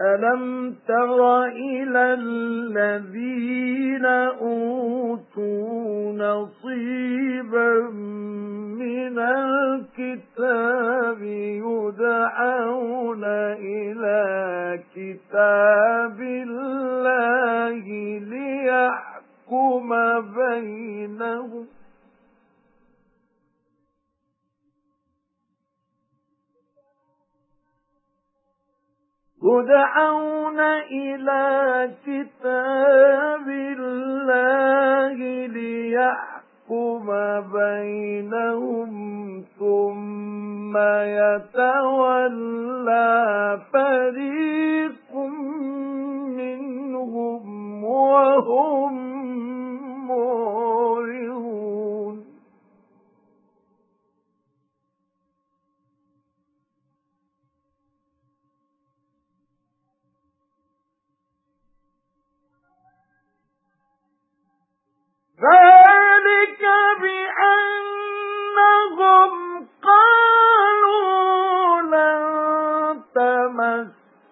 أَلَمْ تَرَ إِلَى الَّذِينَ أُوتُوا نَصِيبًا مِنَ الْكِتَابِ يُدْعَوْنَ إِلَى كِتَابِ اللَّهِ لِيَحْكُمَ بَيْنَهُمْ يُدْعَوْنَ إِلَى كِتَابِ اللَّهِ لِيَحْكُمَ بَيْنَهُمْ ثُمَّ يَتَوَلَّى فَرِيقٌ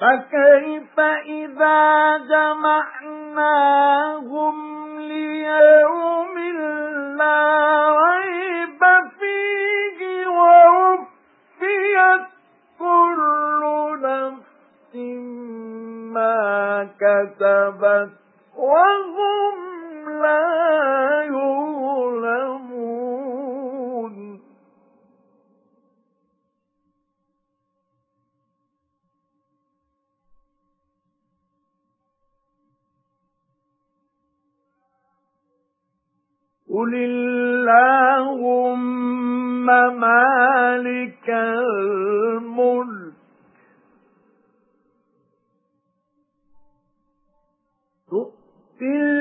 فَكَيْفَ إِذَا جَمَعْنَاهُمْ لِيَوْمٍ لَا رَيْبَ فِيهِ وَوُفِّيَتْ كُلُّ نَفْسٍ مَا كَسَبَتْ وَهُمْ لَا يُظْلَمُونَ قُلِ اللَّهُمَّ مَالِكَ الْمُلْكِ تُؤْتِي